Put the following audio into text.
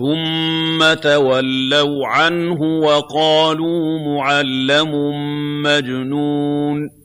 ثُمَّ تَوَلَّوْا عَنْهُ وَقَالُوا مُعَلَّمٌ مَّجْنُونٌ